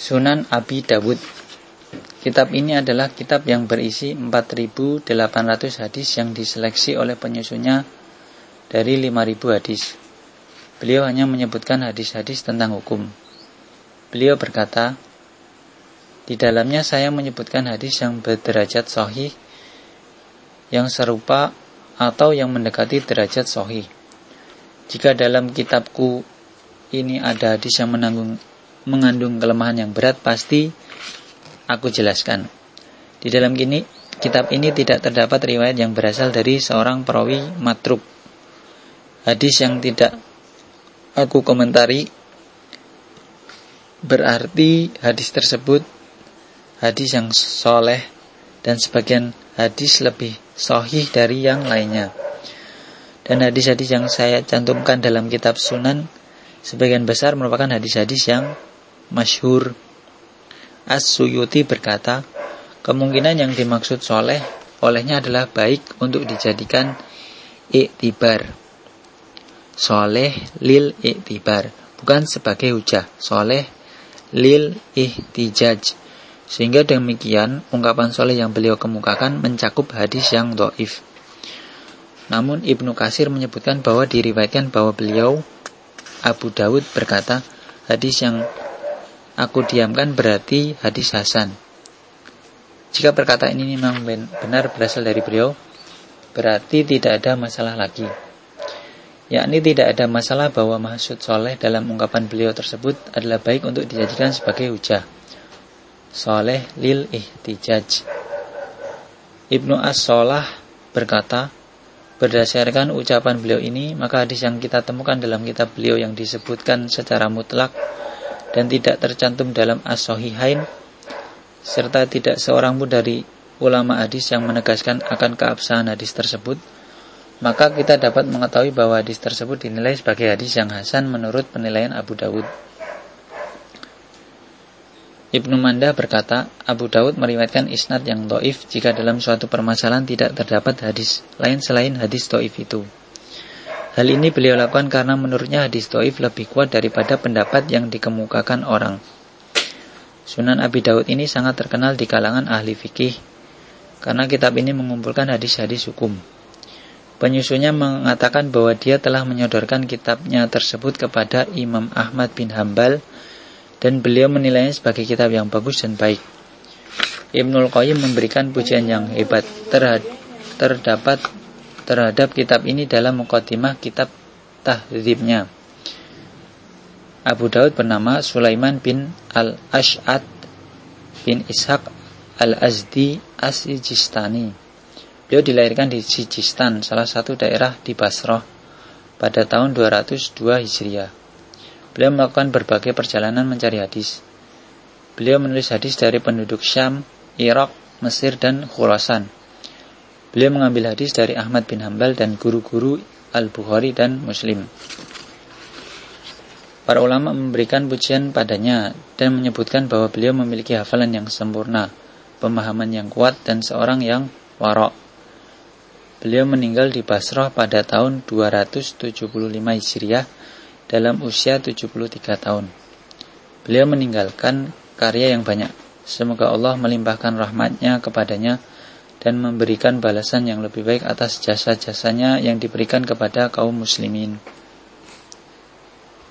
Sunan Abi Dawud Kitab ini adalah kitab yang berisi 4.800 hadis yang diseleksi oleh penyusunnya dari 5.000 hadis. Beliau hanya menyebutkan hadis-hadis tentang hukum. Beliau berkata, di dalamnya saya menyebutkan hadis yang berderajat sahih, yang serupa atau yang mendekati derajat sahih. Jika dalam kitabku ini ada hadis yang menanggung, mengandung kelemahan yang berat, pasti aku jelaskan. Di dalam kini, kitab ini tidak terdapat riwayat yang berasal dari seorang perawi matruk. Hadis yang tidak aku komentari berarti hadis tersebut hadis yang soleh dan sebagian hadis lebih sohih dari yang lainnya. Dan hadis-hadis yang saya cantumkan dalam kitab sunan sebagian besar merupakan hadis-hadis yang masyhur As-Suyuti berkata, kemungkinan yang dimaksud soleh olehnya adalah baik untuk dijadikan iktibar. Soleh lil iktibar, bukan sebagai hujah. Soleh lil ihtijaj. Sehingga demikian, ungkapan soleh yang beliau kemukakan mencakup hadis yang do'if. Namun Ibnu Kasir menyebutkan bahwa diriwayatkan bahwa beliau Abu Dawud berkata, hadis yang aku diamkan berarti hadis Hasan. Jika perkataan ini memang benar berasal dari beliau, berarti tidak ada masalah lagi. Yakni tidak ada masalah bahwa maksud soleh dalam ungkapan beliau tersebut adalah baik untuk dijadikan sebagai hujah. Soleh lil ihtijaj. Ibnu As-Solah berkata, berdasarkan ucapan beliau ini, maka hadis yang kita temukan dalam kitab beliau yang disebutkan secara mutlak dan tidak tercantum dalam as-sahihain serta tidak seorang pun dari ulama hadis yang menegaskan akan keabsahan hadis tersebut maka kita dapat mengetahui bahwa hadis tersebut dinilai sebagai hadis yang hasan menurut penilaian Abu Dawud Ibnu Manda berkata, Abu Dawud meriwayatkan isnad yang doif jika dalam suatu permasalahan tidak terdapat hadis lain selain hadis doif itu. Hal ini beliau lakukan karena menurutnya hadis doif lebih kuat daripada pendapat yang dikemukakan orang. Sunan Abi Daud ini sangat terkenal di kalangan ahli fikih karena kitab ini mengumpulkan hadis-hadis hukum. Penyusunnya mengatakan bahwa dia telah menyodorkan kitabnya tersebut kepada Imam Ahmad bin Hambal dan beliau menilainya sebagai kitab yang bagus dan baik. Ibnul Qayyim memberikan pujian yang hebat terdapat terhadap kitab ini dalam mukadimah kitab tahdzibnya. Abu Daud bernama Sulaiman bin Al-Ash'ad bin Ishaq Al-Azdi As-Sijistani. Beliau dilahirkan di Sijistan, salah satu daerah di Basrah, pada tahun 202 Hijriah. Beliau melakukan berbagai perjalanan mencari hadis. Beliau menulis hadis dari penduduk Syam, Irak, Mesir, dan Khurasan. Beliau mengambil hadis dari Ahmad bin Hambal dan guru-guru Al-Bukhari dan Muslim. Para ulama memberikan pujian padanya dan menyebutkan bahwa beliau memiliki hafalan yang sempurna, pemahaman yang kuat, dan seorang yang warok. Beliau meninggal di Basrah pada tahun 275 Hijriah dalam usia 73 tahun. Beliau meninggalkan karya yang banyak. Semoga Allah melimpahkan rahmatnya kepadanya dan memberikan balasan yang lebih baik atas jasa-jasanya yang diberikan kepada kaum muslimin.